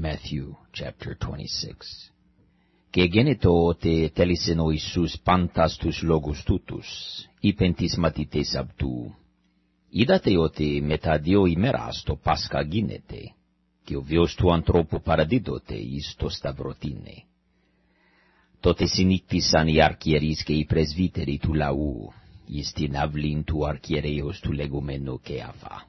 Matthew chapter 26. Και γένετο τε τέλησεν ο Ιησούς πάντας τους λόγους τούτους, είπεν τις μαθητές αυτού, είδατε ότι μετά δύο ημέρας το Πάσχα γίνεται, και ο βιος του ανθρώπου παραδίδωται εις το σταυρωτίνε. Τότε συνήκτησαν οι αρκιερείς και οι πρεσβύτεροι του λαού, εις την αυλήν του αρκιερέως του λεγόμενου Κεαφά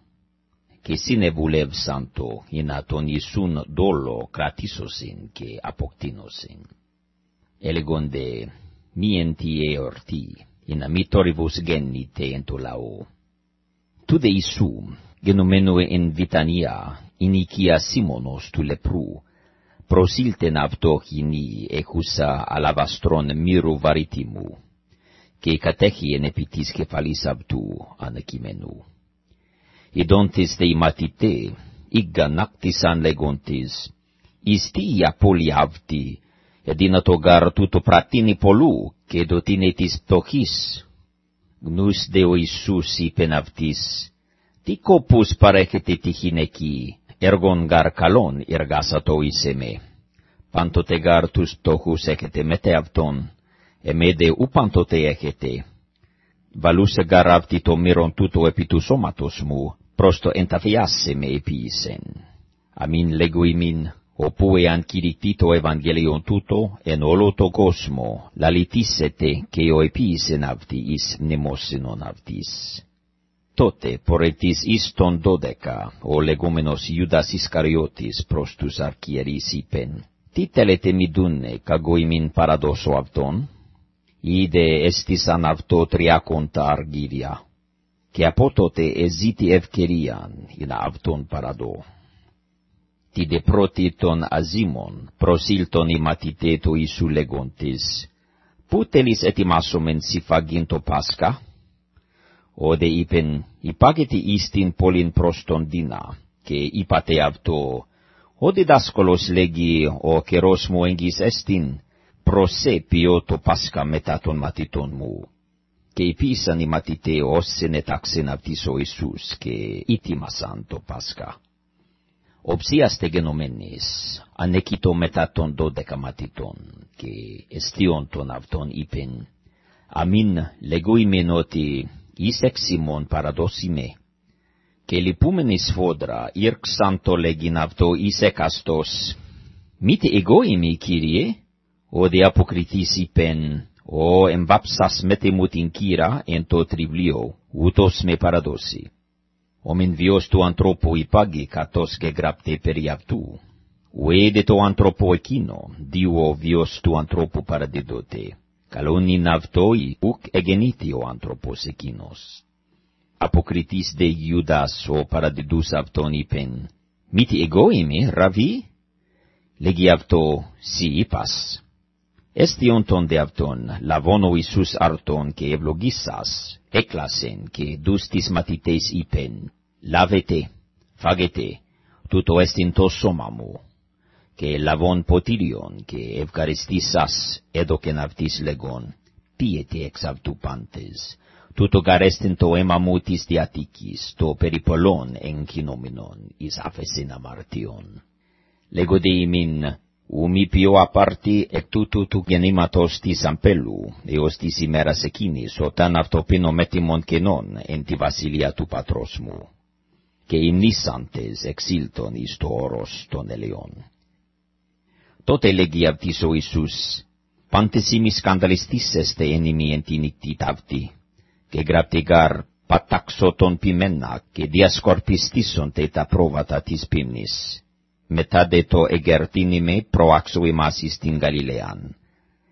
και συνεβουλεύσαν το ή να τον Ιησούν δόλο κρατήσωσιν και αποκτήνωσιν. Έλεγονται μη εν τη εορτή, ή να μη τόρυβος γέννητε εν το λαό. Τούδε Ιησού, γενομένου εν Βιτανία, in οικία Σίμωνος του λεπρού, προσήλτεν αυτόχινη έχουσα αλαβαστρών μύρου βαρύτιμου, και κατέχει επί της κεφαλής αυτού ανακειμένου ἐδόντις δε ματιτέ, ἰγγα νάκτισαν λεγόντις, εις τί απόλυ αυτοί, εδίνα το γάρ τούτο πρατίνι πολλού, και δω τίνε της πτωχής. Γνούς δε ο Ιησούς είπεν τί κόπους παρέχεται τη χινεκή, εργόν γάρ καλόν εργάσα το εις εμέ. Πάντοτε γάρ τους πτωχούς έχετε μετέ αυτόν, εμέ δε ού πάντοτε έχετε. Βαλούσε γάρ αυτοί το μύρον τούτο επί του σώματος μου, Πρόστο νταφιάσε με επίισεν. Α μην λίγοι μην, ο πουε αν κηρυκτή το Εvangelion τύτο, εν όλο το κόσμο, λαλυτίσε τε, κε ο επίισεν αυτι is. Τότε, προε τι ιστον dodeca, ο λίγομενό Ιuda προς τους αρχιερείς είπεν: Τί τελετε με δουνε, καγόι μην παραδόσο αυτον, ή δε αυτο τρία conta και απότοτε εζήτη ευκαιρίαν ειν αυτόν παραδώ. Τι δε πρώτη των αζήμων προσήλτον οι μαθητέ του Ιησού λέγοντες, πού τελείς ετοιμάσομεν συφαγήν το Πάσχα, όδε είπεν, υπάγεται εις πόλην προς τον Δίνα, και είπατε αυτό, ο διδάσκολος λέγει, ο καιρός μου εγγύς εστίν, προσέ ποιό το Πάσχα μετά των μαθητών μου και επίσαν οι μαθητέ όσεν ετάξεν αυτής ο Ιησούς και ήτιμασαν το Πάσχα. Οψίαστε γενομένης, ανέκητο μετά των δώδεκα μαθητών, και εστίον των αυτών είπεν, αμήν λεγούιμεν ότι εις εξημών παραδόσιμε, και λυπούμενη σφόδρα ήρξαν το λέγειν αυτό εις εκαστός, μήτε εγώ είμαι, Κύριε, ο δε αποκριτής είπεν, ο εμβάψας μετεμού την κύρα εν το τριβλίο, ούτως με παραδώσει. Ο μεν βιος του ανθρώπου υπάγει κατός και γραπτε περί αυτού. Ουέδε το άνθρωπο εκείνο, διού ο βιος του ανθρώπου παραδιδότε. Καλόν είναι αυτό ή ουκ εγεννήθη ο άνθρωπος εκείνος. Αποκριτής δε Ιούδας ο παραδιδούς αυτόν είπεν, «Μήτι εγώ είμαι, ραβί» Λέγει αυτό, «Σι είπας». Εστιον τον δε αυτον, λαβόν ο Ιησούς αρτον και ευλογίσας, έκλασεν και δους τις μαθητές είπεν, λάβετε, φάγετε, τούτο εστιν το σώμα μου, και λαβόν ποτήριον και ευχαριστήσας, έδωκεν αυτής λεγόν, πίετε εξ αυτού πάντες, τούτο το αίμα μου της το περιπολόν εγκοινόμινον, εις αφεσίν αμαρτίον. Λέγονται ημίν, Ουμίπιο απάρτη εκ τούτου του γεννήματος της Αμπέλου, έως της ημέρας εκείνης, όταν αυτοπίνω μέτημον κενών εν τη βασιλεία του πατρός μου, και οι νήσαντες εξήλτων εις των ελαιών. Τότε λέγει αυτής ο Ιησούς, πάντες ημι σκανδαλιστήσεστε εν ημι εν τη νυχτή ταύτη, και γράπτη γάρ πατάξω τον ποιμένα και διασκορπιστήσονται τα πρόβατα της ποιμνής μετά δε το εγκερτίνημε προάξω εμάς εις την Γαλιλαίαν.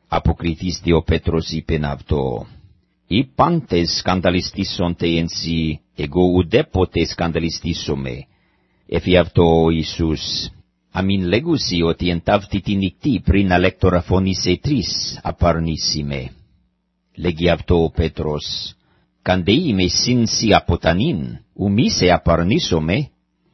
Αποκριθίστη ο Πέτρος είπεν αυτό, «Οι πάντες σκανδαλιστήσονται εν σύ, εγώ ουδέποτε σκανδαλιστήσομαι». Εφι αυτό ο Ιησούς, αμήν λέγουσι ότι εν ταύτη τη νυχτή πριν αλέκτορα φωνήσε τρεις απαρνήσιμε. Λέγει αυτό ο Πέτρος, «Καντεή με συν σύ αποτανήν, ουμή σε απαρνήσομαι»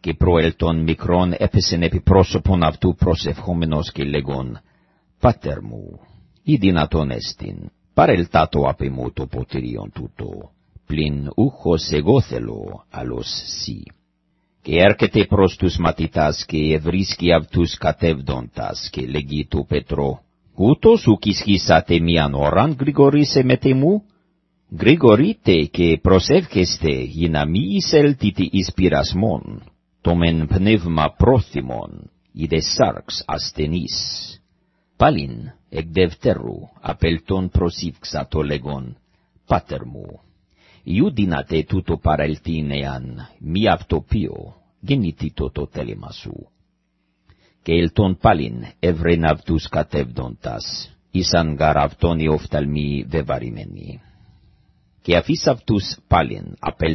και προέλτον μικρόν έπεσεν επί πρόσωπον αυτού προσευχόμενος και λέγον, «Πάτερ μου, ή δυνατόν έστιν, παρελτάτο απ' μου το ποτήριον τούτο, πλην ούχος εγώ θέλω, αλλος σύ». Και έρχεται προς τους ματιτάς και ευρίσκει αυτούς κατεύδοντας και λέγει του Πέτρο, «Ούτως ουκ ισχύσατε μίαν ώραν γρηγορήσε με τεμού, γρηγορείτε και προσεύχεστε για να μη εισέλτητε εις πειρασμόν» το μεν πνεύμα πρόθυμον, η σάρξ ασθενής. Πάλιν, εκδευτέρου απελτών προσύψα το λεγόν, πάτερ μου. Ιούδινατε τούτο παρελτίν μη αυτοπίο, γεννητήτο το τέλημα σου. Και ελτών πάλιν, ευρεναυτούς κατεύδοντας, ήσαν γαρ αυτόν οι legitu Petro, Gutos uciscisate mian oran Grigoris emetemu? Grigorite che prosevceste ina miisel titi ispiras mon, tomen pneuma prothimon, ide sarx astenis. Palin, ec devteru, apelton prosivxato legon, patermu. Iudinate tuto pareltinean, mi avtopio, genitito to telemasu. Che el ton palin, evrenavtus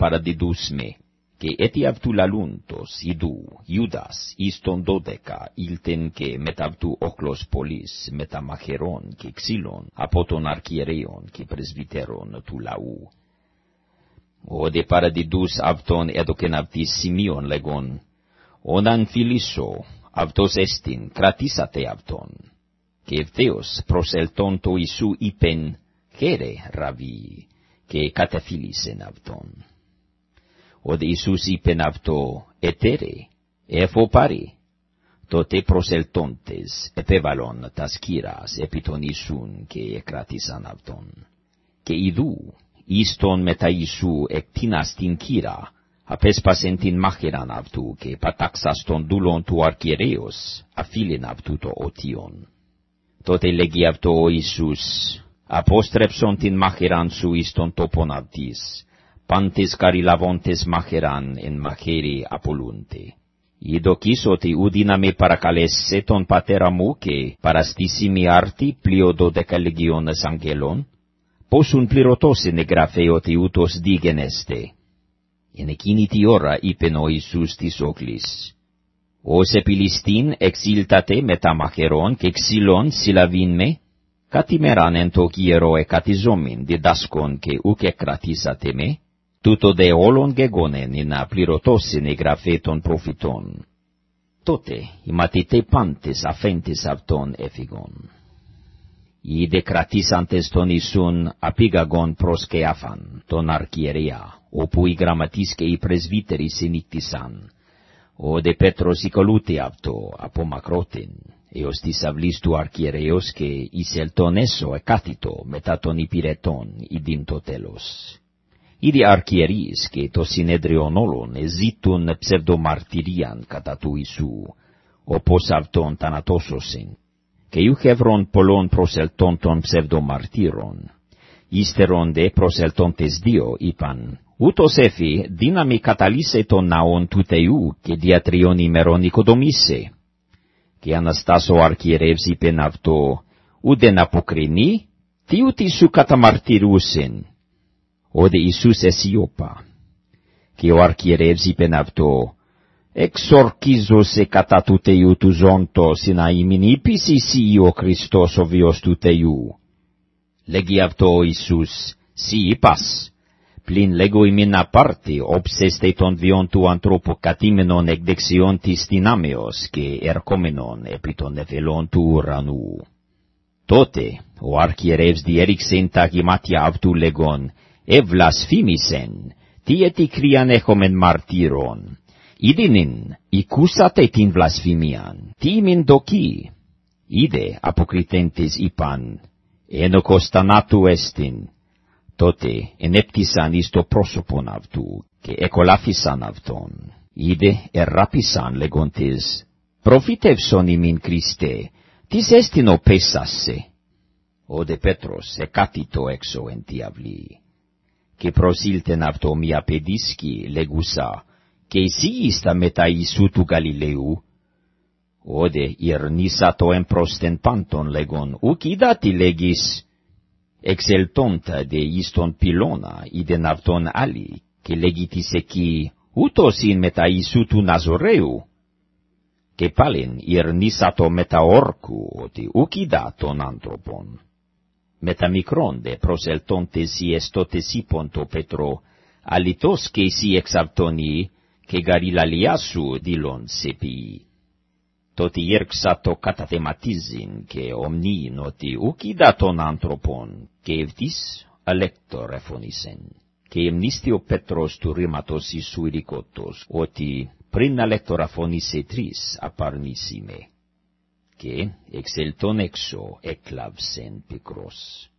catevdontas, isan garavtoni oftalmi και έτι αυτού λαλούντος, ιδού, Ιούδας, εις τον δώδεκα, ήλτεν και μετά αυτού όχλος πολλής, μετά μαχαιρών και ξύλων, από τον αρχιερέων και πρεσβυτέρων του λαού. Ο δε παραδιδούς αυτόν έδωκεν αυτής σημείων λεγόν, όταν φιλήσω, αυτός έστιν, κρατήσατε αυτόν. Και ευθέως προσελτών το Ιησού είπεν, χαίρε, ραβί, και κατεφίλησεν αυτόν ότι Ιησούς είπεν αυτό, «Ετέρε, εφό πάρει». Τότε προσελτώντες επέβαλον τα σκύρας επί των Ιησούν και εκράτησαν αυτόν. Και ειδού, ίστον μετά Ιησού εκτείνας την κύρα, απέσπασεν την μάχηραν αυτού και παταξαστον δούλον του αρκιερέως, αφήλεν αυτού το οτίον. Τότε λέγει αυτό ο Ιησούς, «Απόστρεψον την μάχηραν σου εις τον ectinas tinkira, apes pasentin macheran avtu, que pataxas ton dulon tu archiereos, afilin avtu to otion. Tote legi avto o Isus, apostrepsontin macheran su iston topon avtis, pantes cari lavontes macheran en macheri apolunte. Ido quisoti udiname para calesse ton patera muque parastissimi arti plio do deca legiones angelon, posun plirotose ne grafeoti utos digeneste. En eciniti ora ipeno Isus tisoclis. O sepilistin exiltate metamacheron que xilon silavin me, catimeran ento quiero e catizomin didascon que uke kratisate me, tuto de olon gegonen in aplirotosin e grafeton profiton. Tote, imatite pantes afentis avton efigon. I decratisantes ton isun apigagon prosce afan, ton archieria, opui grammatisce i presbiteri sinictisan, o de Petros Είδη αρκιέρις και το συνέδριον όλων ζητούν ψευδομαρτυρίαν κατά του Ισού, όπω αυτον τανατόσουσαν, και οι γεύρον πολλών προσελτών των ψευδομαρτύρων, ύστερον δε προσελτών τη δύο είπαν, ούτω έφυγε, δύναμη καταλήσε τον ναόν του Τεού και διατριών ημερών οικοδομήσε. Και αναστάσο αρκιέρευς είπεν αυτό, ούτε να αποκρίνει, τι ούτε σου ο δε Ιησούς εσιώπα. Και ο αρχιερεύς είπεν αυτό, εξορκίζω σε κατά του Θεού του ζώντος, να ημιν ύπηση σύ ο Χριστός ο Βιός του Θεού. Λέγει αυτό ο Ιησούς, σύ είπας, πλην λέγω ημιν απάρτη, όψεστε των διών του ανθρώπου κατήμενον εκδεξιόν της δυνάμεως και ερχόμενων επί των εφελών του ουρανού. Τότε ο αρχιερεύς διέριξεν τα γημάτια αυτού λέγον, ευλασφήμισεν, τίετι κρίαν έχομεν μαρτύρων. Ήδηνιν, οικούσατε την βλασφήμιαν, τίμην δοκί. Ήδε, αποκριθέν της είπαν, ένοκος τανάτου έστιν. Τότε ενέπτυσαν εις το πρόσωπον αυτού, και εκολάφησαν αυτόν. Ήδε, εράπισαν λεγόντες, προφήτευσον ημίν Κριστέ, τις έστιν ο πέσασε. Ο δε Πέτρος εκάτητο έξω εν. Και προσήλτεν αυτό μια παιδίσκη λεγούσα, και εσύ ήστα μετά Ιησού του Γαλιλαίου, ode irnisato εν προς τεν πάντων λέγον, ουκ είδατη λέγεις, εξελτώντα δε εις τον πυλώνα, είδεν αυτόν άλλοι, και λέγητης εκεί, ούτως ειν μετά Ιησού του Ναζωρέου, και πάλιν irnisato μετά όρκου, ότι ουκ είδα τον άνθρωπον μετα μικρόν δε προσελτώντε σι εστότε σίπον το Πέτρο, αλιτός και σι εξαρτώνει, και γαριλαλιά σου δήλων σε ποιή. Τότε έρξα το καταθεματίζειν και ομνίν ότι ουκ είδα τον άνθρωπον, και ευτής αλέκτορ εφωνήσεν. Και εμνίστη ο Πέτρος του ρήματος Ιησού ειδικότος, ότι πριν αλέκτορ αφωνήσε τρεις απαρνήσιμε και εξελτών έξω έκλαυσεν πικρός.